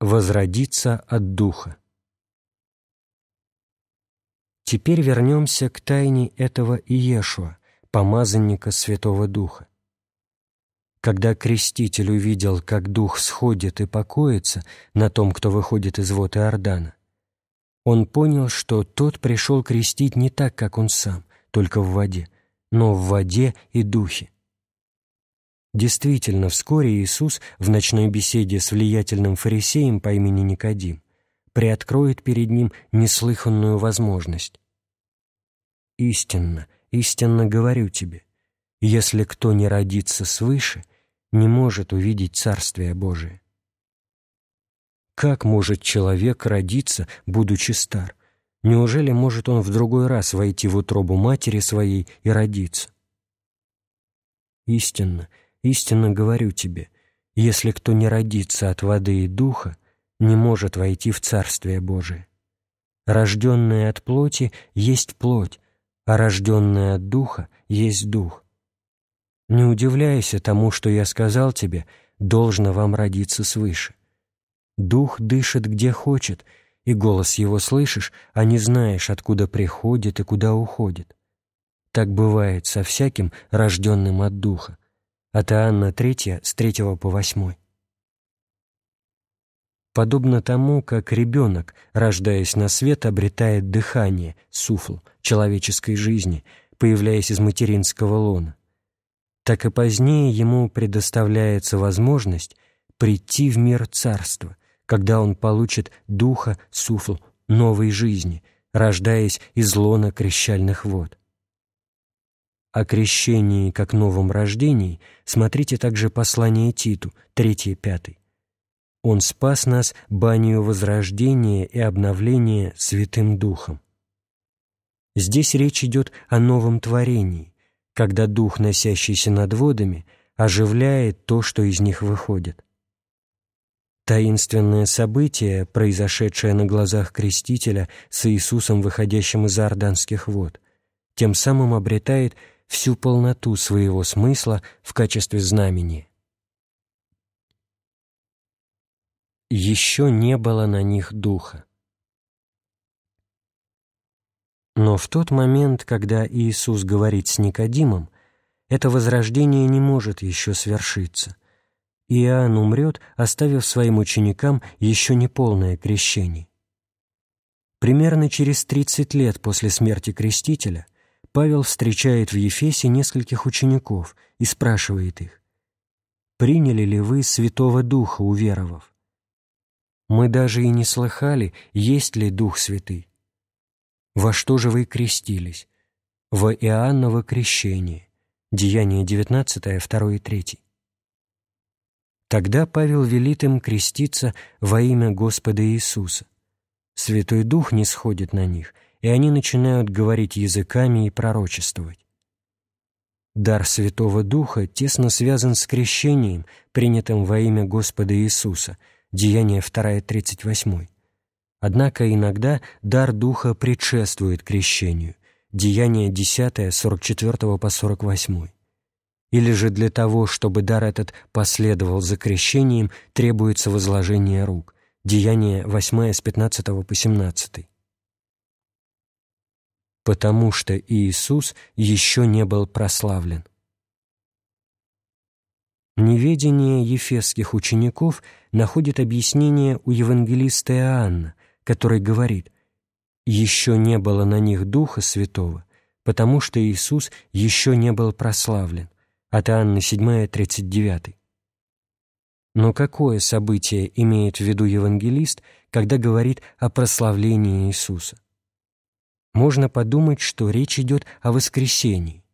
Возродиться от Духа. Теперь вернемся к тайне этого Иешуа, помазанника Святого Духа. Когда креститель увидел, как Дух сходит и покоится на том, кто выходит из вод Иордана, он понял, что тот пришел крестить не так, как он сам, только в воде, но в воде и Духе. Действительно, вскоре Иисус в ночной беседе с влиятельным фарисеем по имени Никодим приоткроет перед ним неслыханную возможность. «Истинно, истинно говорю тебе, если кто не родится свыше, не может увидеть Царствие Божие». Как может человек родиться, будучи стар? Неужели может он в другой раз войти в утробу матери своей и родиться? Истинно, Истинно говорю тебе, если кто не родится от воды и духа, не может войти в Царствие Божие. Рожденное от плоти есть плоть, а рожденное от духа есть дух. Не удивляйся тому, что я сказал тебе, должно вам родиться свыше. Дух дышит где хочет, и голос его слышишь, а не знаешь, откуда приходит и куда уходит. Так бывает со всяким, рожденным от духа от Иоанна 3 с 3 по 8. Подобно тому, как ребенок, рождаясь на свет, обретает дыхание, суфл, человеческой жизни, появляясь из материнского лона, так и позднее ему предоставляется возможность прийти в мир царства, когда он получит духа, суфл, новой жизни, рождаясь из лона крещальных вод. О крещении как новом рождении смотрите также послание Титу, 3-5. Он спас нас банию возрождения и обновления Святым Духом. Здесь речь идет о новом творении, когда Дух, носящийся над водами, оживляет то, что из них выходит. Таинственное событие, произошедшее на глазах Крестителя с Иисусом, выходящим из Иорданских вод, тем самым обретает всю полноту своего смысла в качестве знамени. Еще не было на них духа. Но в тот момент, когда Иисус говорит с Никодимом, это возрождение не может еще свершиться. Иоанн умрет, оставив своим ученикам еще не полное крещение. Примерно через 30 лет после смерти Крестителя – Павел встречает в Ефесе нескольких учеников и спрашивает их, «Приняли ли вы Святого Духа, уверовав? Мы даже и не слыхали, есть ли Дух Святый. Во что же вы крестились? Во Иоанново крещение». Деяние 19, 2 и 3. Тогда Павел велит им креститься во имя Господа Иисуса. Святой Дух не сходит на них – и они начинают говорить языками и пророчествовать. Дар Святого Духа тесно связан с крещением, принятым во имя Господа Иисуса, Деяние 2.38. Однако иногда дар Духа предшествует крещению, Деяние 10, 44 по 48. Или же для того, чтобы дар этот последовал за крещением, требуется возложение рук, Деяние 8 с 15 по 17 потому что Иисус еще не был прославлен. Неведение ефесских учеников находит объяснение у евангелиста Иоанна, который говорит «Еще не было на них Духа Святого, потому что Иисус еще не был прославлен» от Иоанна 7, 39. Но какое событие имеет в виду евангелист, когда говорит о прославлении Иисуса? Можно подумать, что речь идет о воскресении.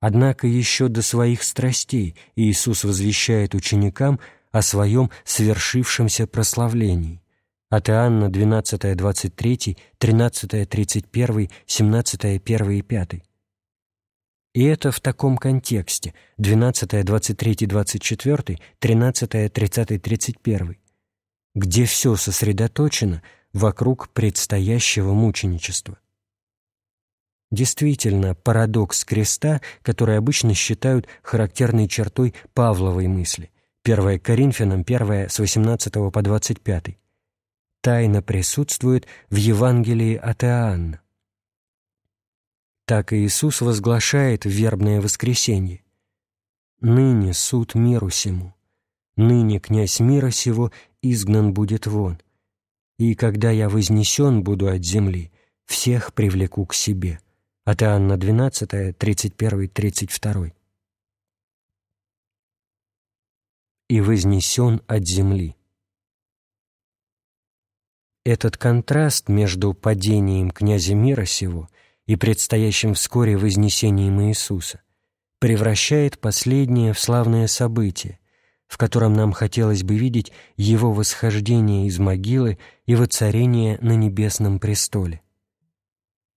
Однако еще до своих страстей Иисус возвещает ученикам о своем свершившемся прославлении. От Иоанна 12, 23, 13, 31, 17, 1 и 5. И это в таком контексте 12, 23, 24, 13, 30, 31, где все сосредоточено – вокруг предстоящего мученичества. Действительно, парадокс креста, который обычно считают характерной чертой Павловой мысли, 1 Коринфянам 1 с 18 по 25, тайно присутствует в Евангелии от Иоанна. Так Иисус возглашает в вербное воскресенье. «Ныне суд миру сему, ныне князь мира сего изгнан будет вон, и когда я вознесен буду от земли, всех привлеку к себе». От Иоанна 12, 31, 32. «И вознесен от земли». Этот контраст между падением князя мира сего – и предстоящим вскоре вознесением Иисуса, превращает последнее в славное событие, в котором нам хотелось бы видеть Его восхождение из могилы и воцарение на небесном престоле.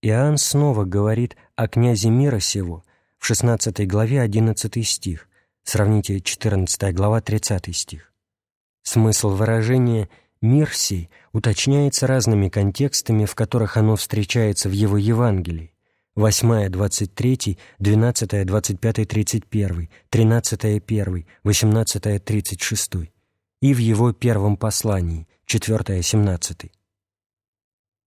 Иоанн снова говорит о князе мира сего в 16 главе 11 стих, сравните 14 глава 30 стих. Смысл выражения «мир сей» уточняется разными контекстами, в которых оно встречается в его Евангелии. 8, 23, 12, 25, 31, 13, 1, 18, 36 и в его первом послании, 4, 17.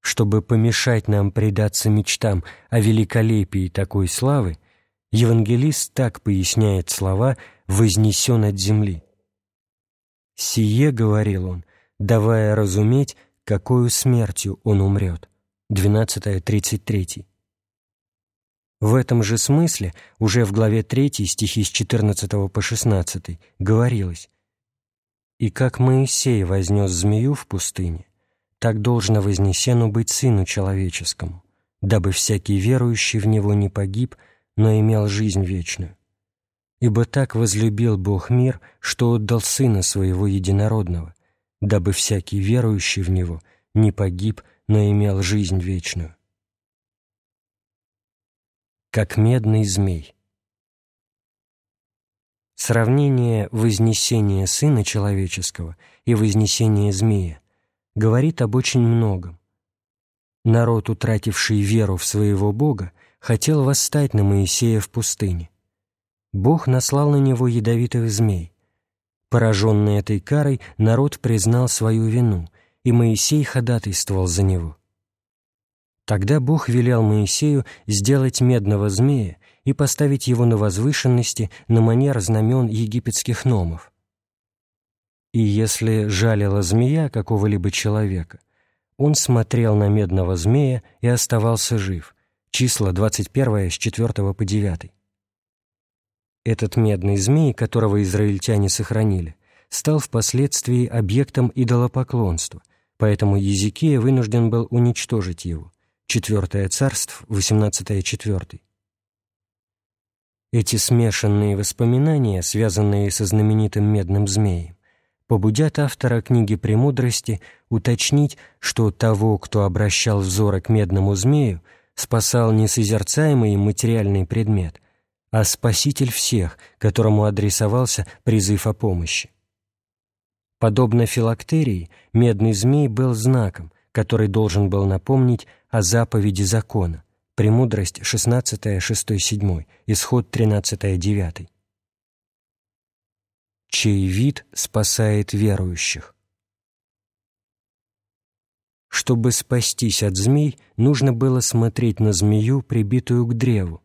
Чтобы помешать нам предаться мечтам о великолепии такой славы, евангелист так поясняет слова «вознесен от земли». «Сие, — говорил он, давая разуметь, какую смертью он умрет». 12.33. В этом же смысле уже в главе 3 стихи с 14 по 16 говорилось «И как Моисей вознес змею в пустыне, так должно вознесену быть Сыну Человеческому, дабы всякий верующий в Него не погиб, но имел жизнь вечную. Ибо так возлюбил Бог мир, что отдал Сына Своего Единородного, дабы всякий верующий в Него не погиб, но имел жизнь вечную. Как медный змей. Сравнение вознесения Сына Человеческого и вознесения змея говорит об очень многом. Народ, утративший веру в своего Бога, хотел восстать на Моисея в пустыне. Бог наслал на него ядовитых змей. Пораженный этой карой, народ признал свою вину, и Моисей ходатайствовал за него. Тогда Бог велел Моисею сделать медного змея и поставить его на возвышенности на манер знамен египетских номов. И если жалила змея какого-либо человека, он смотрел на медного змея и оставался жив. Числа 21 с 4 по 9. Этот медный змей, которого израильтяне сохранили, стал впоследствии объектом идолопоклонства, поэтому Езекия вынужден был уничтожить его. Четвертое царство, 18 четвертый. Эти смешанные воспоминания, связанные со знаменитым медным змеем, побудят автора книги «Премудрости» уточнить, что того, кто обращал взоры к медному змею, спасал не созерцаемый материальный предмет, а спаситель всех, которому адресовался призыв о помощи. Подобно филактерии, медный змей был знаком, который должен был напомнить о заповеди закона. Премудрость 16, 6, 7, Исход 13, 9. Чей вид спасает верующих? Чтобы спастись от змей, нужно было смотреть на змею, прибитую к древу.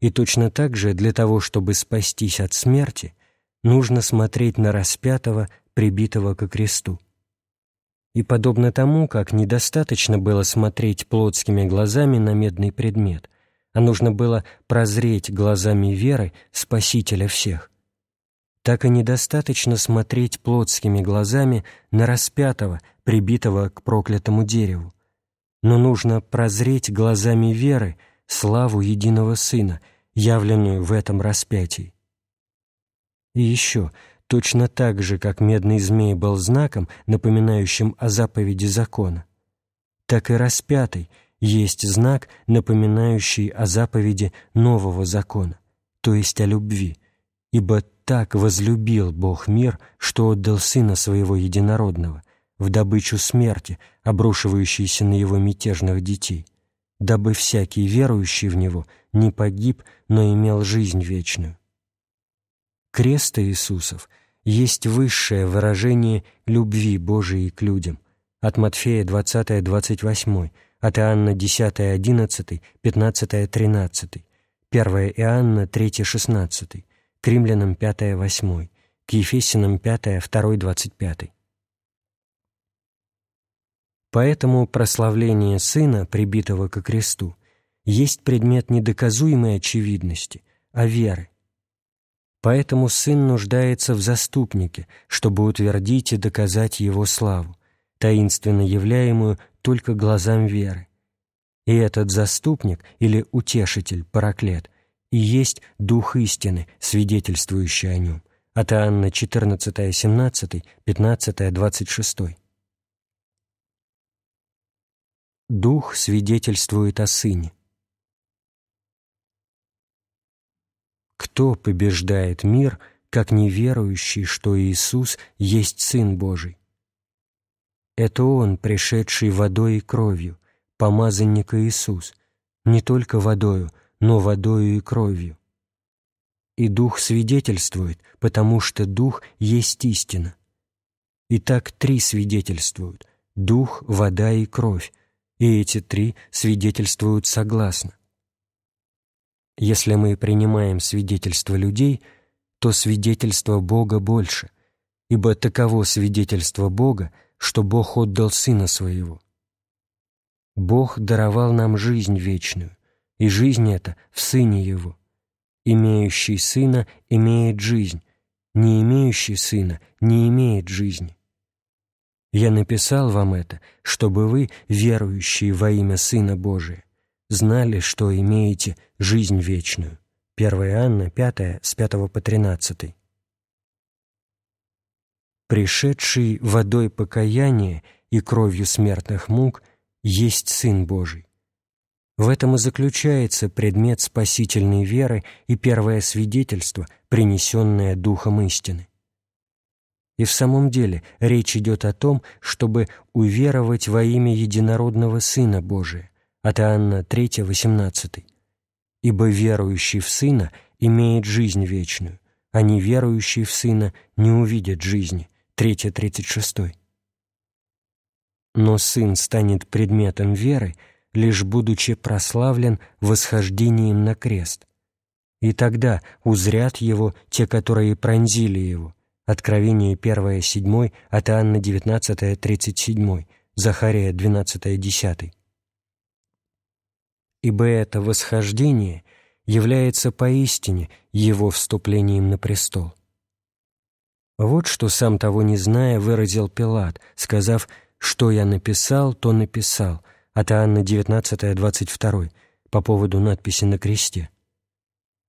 И точно так же для того, чтобы спастись от смерти, нужно смотреть на распятого, прибитого ко кресту. И подобно тому, как недостаточно было смотреть плотскими глазами на медный предмет, а нужно было прозреть глазами веры Спасителя всех, так и недостаточно смотреть плотскими глазами на распятого, прибитого к проклятому дереву, но нужно прозреть глазами веры славу единого Сына, явленную в этом распятии. И еще – точно так же, как медный змей был знаком, напоминающим о заповеди закона, так и распятый есть знак, напоминающий о заповеди нового закона, то есть о любви, ибо так возлюбил Бог мир, что отдал Сына Своего Единородного в добычу смерти, обрушивающейся на Его мятежных детей, дабы всякий верующий в Него не погиб, но имел жизнь вечную. Крест Иисусов есть высшее выражение любви Божией к людям. От Матфея 20-28, от Иоанна 10-11, 15-13, 1 Иоанна 3-16, к Римлянам 5-8, к Ефесянам 5-2-25. Поэтому прославление Сына, прибитого ко кресту, есть предмет недоказуемой очевидности, а веры. Поэтому Сын нуждается в заступнике, чтобы утвердить и доказать Его славу, таинственно являемую только глазам веры. И этот заступник или утешитель, параклет, и есть Дух истины, свидетельствующий о нем. От Иоанна 14, 17, 15, 26. Дух свидетельствует о Сыне. Кто побеждает мир, как неверующий, что Иисус есть Сын Божий? Это Он, пришедший водой и кровью, помазанник Иисус, не только водою, но водою и кровью. И Дух свидетельствует, потому что Дух есть истина. Итак, три свидетельствуют – Дух, вода и кровь, и эти три свидетельствуют согласно. Если мы принимаем свидетельство людей, то свидетельство Бога больше, ибо таково свидетельство Бога, что Бог отдал Сына Своего. Бог даровал нам жизнь вечную, и жизнь эта в Сыне Его. Имеющий Сына имеет жизнь, не имеющий Сына не имеет жизни. Я написал вам это, чтобы вы, верующие во имя Сына Божия, знали, что имеете жизнь вечную. 1 Иоанна 5, с 5 по 13. Пришедший водой покаяния и кровью смертных мук есть Сын Божий. В этом и заключается предмет спасительной веры и первое свидетельство, принесенное Духом истины. И в самом деле речь идет о том, чтобы уверовать во имя единородного Сына Божия, от Иоанна 3, 18. «Ибо верующий в Сына имеет жизнь вечную, а неверующий в Сына не увидит жизни». 3, 36. Но Сын станет предметом веры, лишь будучи прославлен восхождением на крест. И тогда узрят Его те, которые пронзили Его, Откровение 1, 7, от Иоанна 19, 37, Захария 12, 10. Ибо это восхождение является поистине его вступлением на престол. Вот что, сам того не зная, выразил Пилат, сказав «Что я написал, то написал» от Иоанна 19, 22, по поводу надписи на кресте.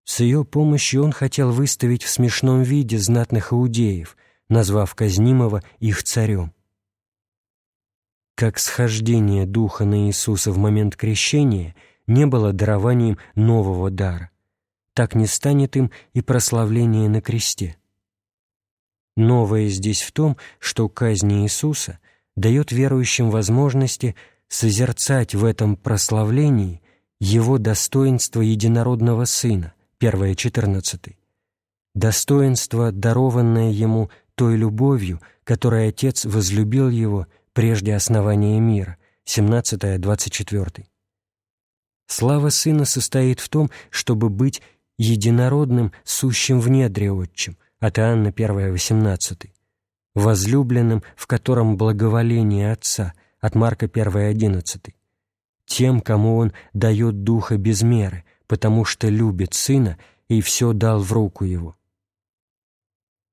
С ее помощью он хотел выставить в смешном виде знатных иудеев, назвав казнимого их царем. Как схождение Духа на Иисуса в момент крещения не было дарованием нового дара, так не станет им и прославление на кресте. Новое здесь в том, что казнь Иисуса дает верующим возможности созерцать в этом прославлении Его достоинство единородного Сына, 1 14. Достоинство, дарованное ему той любовью, которой Отец возлюбил его прежде основания мира, 17 24. Слава Сына состоит в том, чтобы быть единородным, сущим в недре Отчим, от Иоанна 1 18, возлюбленным, в котором благоволение Отца, от Марка 1 11, тем, кому Он дает Духа без меры – потому что любит Сына и все дал в руку Его.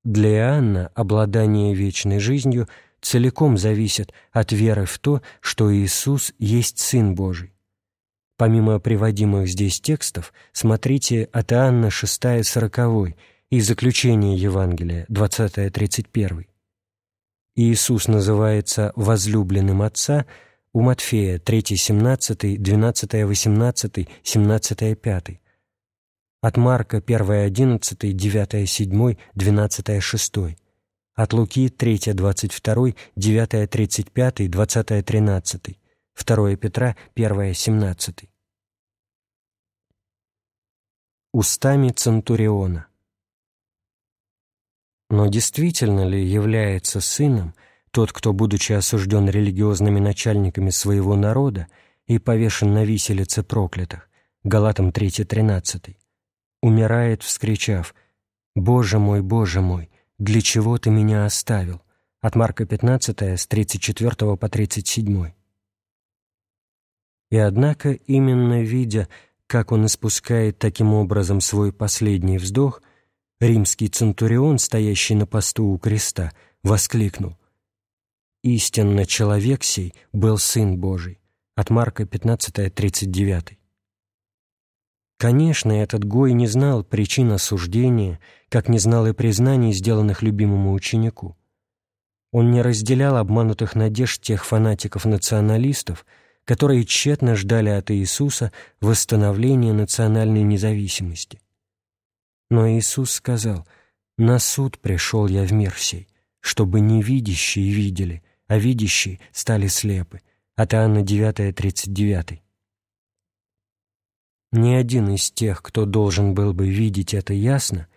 Для Иоанна обладание вечной жизнью целиком зависит от веры в то, что Иисус есть Сын Божий. Помимо приводимых здесь текстов, смотрите от Иоанна 6, 40 и заключение Евангелия 20-31. Иисус называется возлюбленным Отца – у Матфея 3, 17, 12, 18, 17, 5. От Марка 1, 11, 9, 7, 12, 6. От Луки 3, 22, 9, 35, 20, 13. 2 Петра 1, 17. Устами Центуриона Но действительно ли является сыном тот, кто, будучи осужден религиозными начальниками своего народа и повешен на виселице проклятых, Галатам 3.13, умирает, вскричав «Боже мой, Боже мой, для чего ты меня оставил?» от Марка 15 с 34 по 37. И однако, именно видя, как он испускает таким образом свой последний вздох, римский центурион, стоящий на посту у креста, воскликнул «Истинно человек сей был Сын Божий» от Марка 15, 39. Конечно, этот Гой не знал причин осуждения, как не знал и признаний, сделанных любимому ученику. Он не разделял обманутых надежд тех фанатиков-националистов, которые тщетно ждали от Иисуса восстановления национальной независимости. Но Иисус сказал, «На суд пришел я в мир сей, чтобы невидящие видели, а видящие стали слепы». От Иоанна 9, 39. Ни один из тех, кто должен был бы видеть это ясно,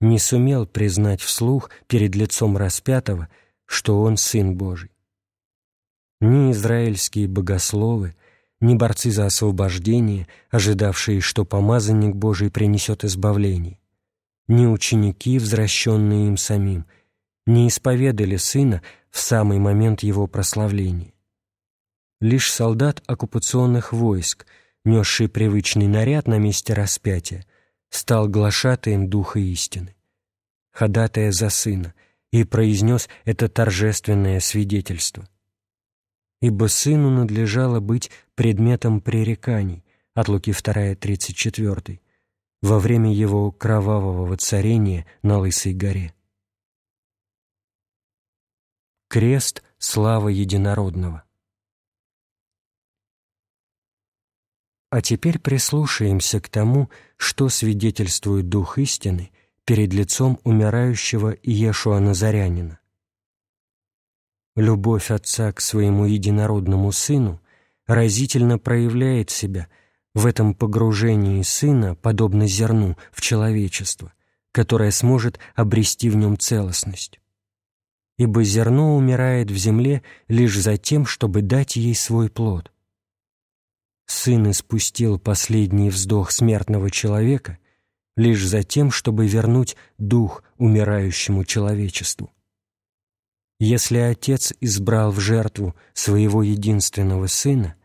не сумел признать вслух перед лицом распятого – что Он Сын Божий. Ни израильские богословы, ни борцы за освобождение, ожидавшие, что помазанник Божий принесет избавление, ни ученики, возвращенные им самим, не исповедали Сына в самый момент Его прославления. Лишь солдат оккупационных войск, несший привычный наряд на месте распятия, стал глашатаем Духа истины, ходатая за Сына — и произнес это торжественное свидетельство. Ибо сыну надлежало быть предметом пререканий от Луки 2.34 во время его кровавого воцарения на Лысой горе. Крест — слава единородного. А теперь прислушаемся к тому, что свидетельствует Дух истины перед лицом умирающего Иешуа Назарянина. Любовь Отца к своему единородному Сыну разительно проявляет себя в этом погружении Сына, подобно зерну, в человечество, которое сможет обрести в нем целостность. Ибо зерно умирает в земле лишь за тем, чтобы дать ей свой плод. Сын испустил последний вздох смертного человека — лишь за тем, чтобы вернуть дух умирающему человечеству. Если Отец избрал в жертву своего единственного Сына,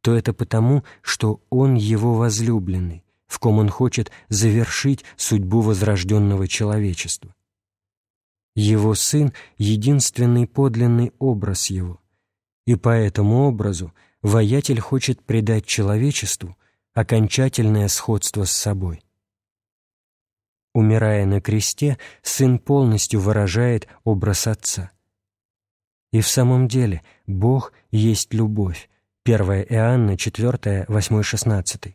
то это потому, что Он Его возлюбленный, в ком Он хочет завершить судьбу возрожденного человечества. Его Сын — единственный подлинный образ Его, и по этому образу воятель хочет придать человечеству окончательное сходство с собой. Умирая на кресте, Сын полностью выражает образ Отца. И в самом деле Бог есть любовь. 1 Иоанна 4, 8, 16.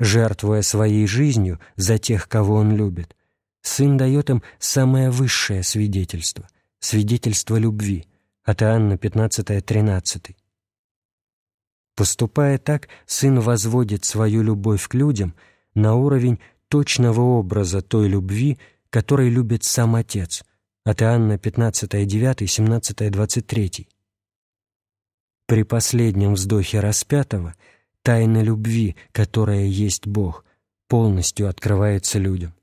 Жертвуя своей жизнью за тех, кого Он любит, Сын дает им самое высшее свидетельство — свидетельство любви от Иоанна 15, 13. Поступая так, Сын возводит свою любовь к людям на уровень точного образа той любви, которой любит сам Отец, от Иоанна 15.9, 17.23. При последнем вздохе распятого тайна любви, которая есть Бог, полностью открывается людям.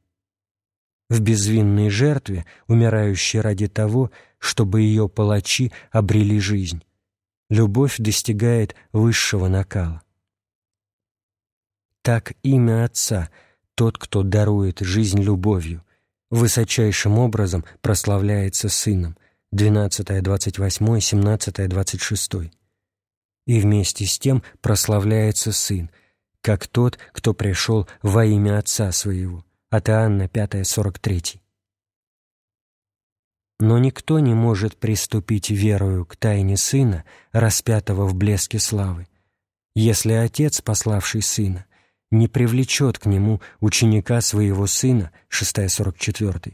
В безвинной жертве, умирающей ради того, чтобы ее палачи обрели жизнь, любовь достигает высшего накала. Так имя Отца — тот, кто дарует жизнь любовью, высочайшим образом прославляется Сыном, 12, 28, 17, 26. И вместе с тем прославляется Сын, как тот, кто пришел во имя Отца Своего, от Иоанна 5, 43. Но никто не может приступить верою к тайне Сына, распятого в блеске славы, если Отец, пославший Сына, не привлечет к нему ученика своего сына, 6.44,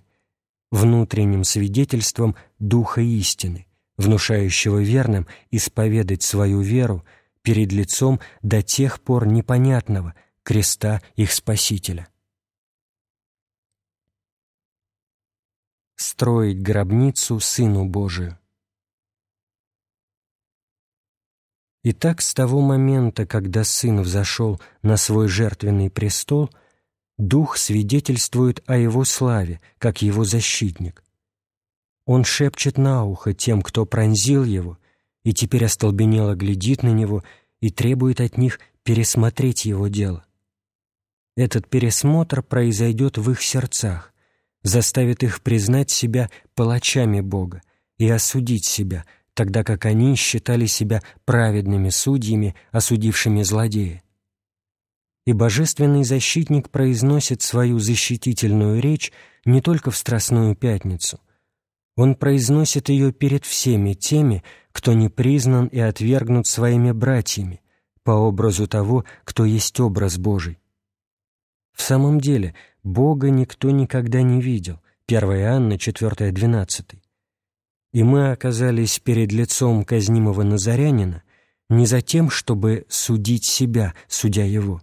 внутренним свидетельством Духа истины, внушающего верным исповедать свою веру перед лицом до тех пор непонятного креста их Спасителя. строить гробницу Сыну Божию. Итак, с того момента, когда Сын взошел на свой жертвенный престол, Дух свидетельствует о Его славе, как Его защитник. Он шепчет на ухо тем, кто пронзил Его, и теперь остолбенело глядит на Него и требует от них пересмотреть Его дело. Этот пересмотр произойдет в их сердцах, заставит их признать себя палачами Бога и осудить себя – тогда как они считали себя праведными судьями, осудившими злодея. И божественный защитник произносит свою защитительную речь не только в Страстную Пятницу. Он произносит ее перед всеми теми, кто не признан и отвергнут своими братьями, по образу того, кто есть образ Божий. В самом деле, Бога никто никогда не видел. 1 Иоанна 4, 12 и мы оказались перед лицом казнимого Назарянина не за тем, чтобы судить себя, судя его,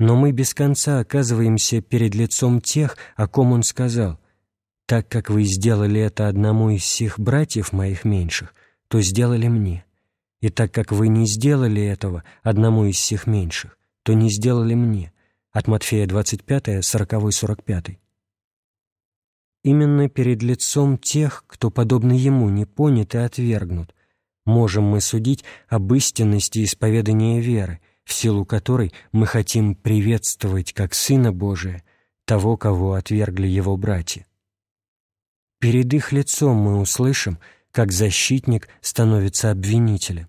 но мы без конца оказываемся перед лицом тех, о ком он сказал, «Так как вы сделали это одному из всех братьев моих меньших, то сделали мне, и так как вы не сделали этого одному из всех меньших, то не сделали мне». От Матфея 25, 40, 45 именно перед лицом тех, кто, подобно ему, не понят и отвергнут, можем мы судить об истинности исповедания веры, в силу которой мы хотим приветствовать как Сына Божия того, кого отвергли его братья. Перед их лицом мы услышим, как защитник становится обвинителем.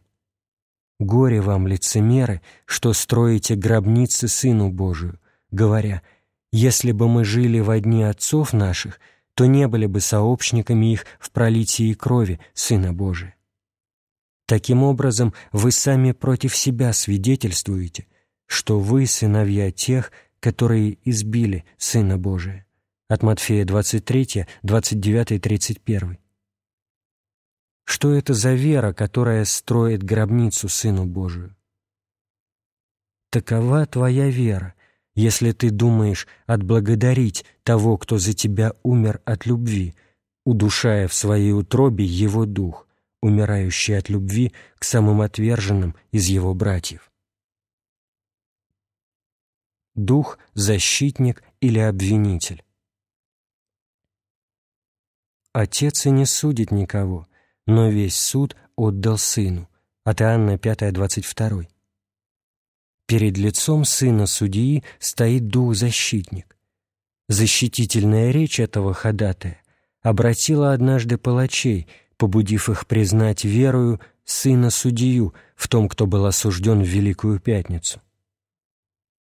Горе вам, лицемеры, что строите гробницы Сыну Божию, говоря, «Если бы мы жили во дни отцов наших, то не были бы сообщниками их в пролитии крови Сына Божия. Таким образом, вы сами против себя свидетельствуете, что вы сыновья тех, которые избили Сына Божия. От Матфея 23, 29, 31. Что это за вера, которая строит гробницу Сыну Божию? Такова твоя вера, если ты думаешь отблагодарить того, кто за тебя умер от любви, удушая в своей утробе его дух, умирающий от любви к самым отверженным из его братьев. Дух – защитник или обвинитель. Отец и не судит никого, но весь суд отдал Сыну. От Иоанна 5, 22. Перед лицом сына судьи стоит дух-защитник. Защитительная речь этого ходатая обратила однажды палачей, побудив их признать верою сына судью в том, кто был осужден в Великую Пятницу.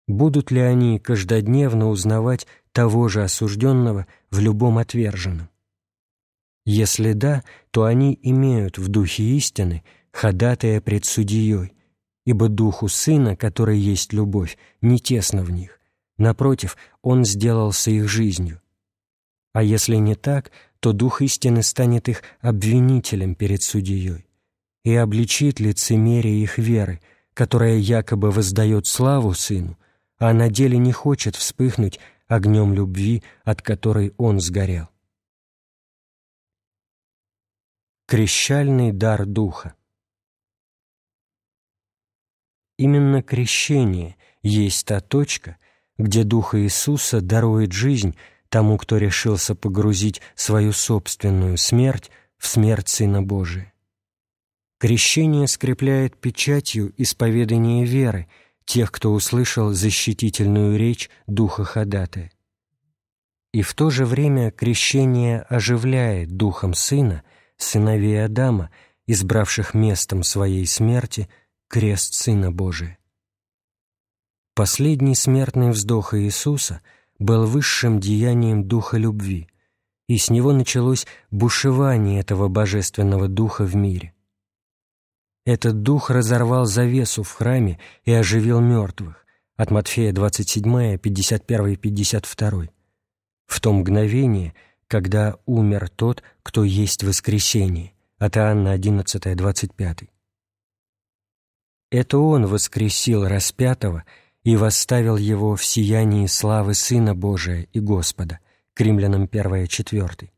Будут ли они каждодневно узнавать того же осужденного в любом отверженном? Если да, то они имеют в духе истины ходатая пред судьей, ибо духу Сына, который есть любовь, не тесно в них. Напротив, Он сделался их жизнью. А если не так, то Дух истины станет их обвинителем перед судьей и обличит лицемерие их веры, которая якобы воздает славу Сыну, а на деле не хочет вспыхнуть огнем любви, от которой Он сгорел. Крещальный дар Духа Именно крещение есть та точка, где Дух Иисуса дарует жизнь тому, кто решился погрузить свою собственную смерть в смерть Сына Божия. Крещение скрепляет печатью исповедания веры тех, кто услышал защитительную речь Духа Ходатая. И в то же время крещение оживляет Духом Сына, сыновей Адама, избравших местом своей смерти – крест Сына Божия. Последний смертный вздох Иисуса был высшим деянием Духа любви, и с него началось бушевание этого божественного Духа в мире. Этот Дух разорвал завесу в храме и оживил мертвых, от Матфея 27, 51, 52. В то мгновение, когда умер тот, кто есть воскресение, от Иоанна 11, 25. Это Он воскресил распятого и восставил Его в сиянии славы Сына Божия и Господа, к римлянам 1, 4.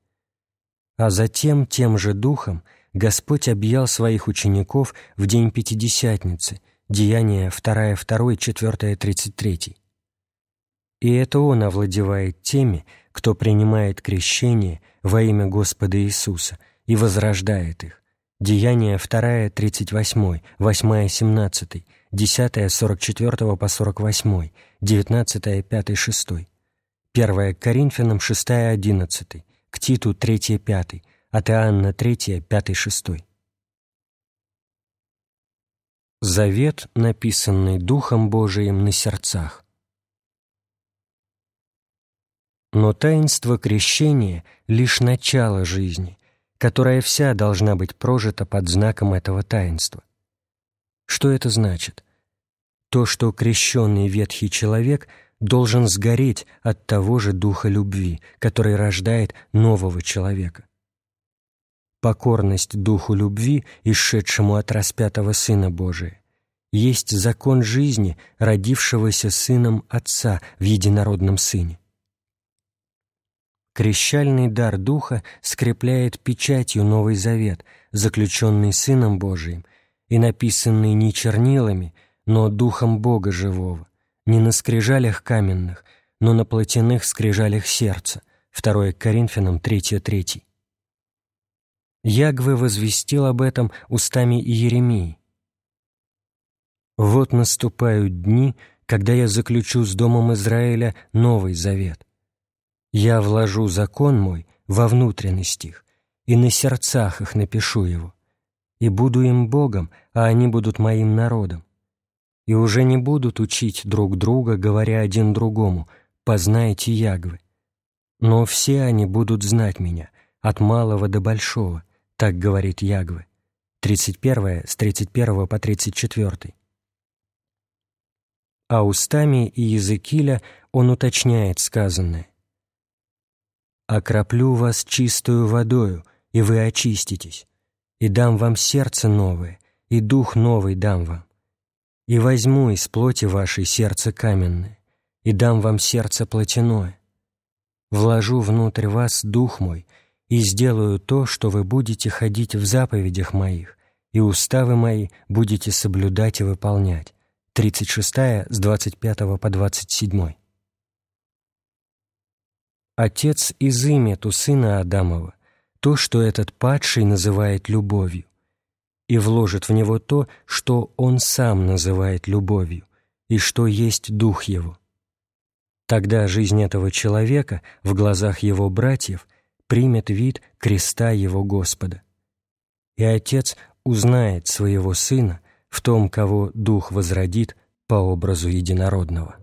А затем тем же Духом Господь объял своих учеников в день Пятидесятницы, Деяния 2, 2, 4, 33. И это Он овладевает теми, кто принимает крещение во имя Господа Иисуса и возрождает их. Деяния 2, 38, 8, 17, 10, 44 по 48, 19, 5, 6, 1 Коринфянам 6, 11, к Титу 3, 5, от Иоанна 3, 5, 6. Завет, написанный Духом Божиим на сердцах. Но таинство крещения — лишь начало жизни, которая вся должна быть прожита под знаком этого таинства. Что это значит? То, что крещенный ветхий человек должен сгореть от того же духа любви, который рождает нового человека. Покорность духу любви, исшедшему от распятого Сына Божия, есть закон жизни, родившегося Сыном Отца в единородном Сыне. Крещальный дар Духа скрепляет печатью Новый Завет, заключенный Сыном Божиим и написанный не чернилами, но Духом Бога Живого, не на скрижалях каменных, но на плотяных скрижалях сердца. 2 Коринфянам 3.3. Ягве возвестил об этом устами Иеремии. «Вот наступают дни, когда я заключу с Домом Израиля новый завет. Я вложу закон мой во внутренность их, и на сердцах их напишу его, и буду им Богом, а они будут моим народом. И уже не будут учить друг друга, говоря один другому, «Познайте Ягвы». Но все они будут знать меня, от малого до большого, так говорит Ягвы. 31 с 31 по 34. А устами Иезекииля он уточняет сказанное. «Окроплю вас чистую водою, и вы очиститесь, и дам вам сердце новое, и дух новый дам вам. И возьму из плоти вашей сердце каменное, и дам вам сердце плотяное. Вложу внутрь вас дух мой, и сделаю то, что вы будете ходить в заповедях моих, и уставы мои будете соблюдать и выполнять». 36 с 25 по 27. Отец изымет у сына Адамова то, что этот падший называет любовью, и вложит в него то, что он сам называет любовью, и что есть дух его. Тогда жизнь этого человека в глазах его братьев примет вид креста его Господа. И Отец узнает своего Сына в том, кого Дух возродит по образу единородного.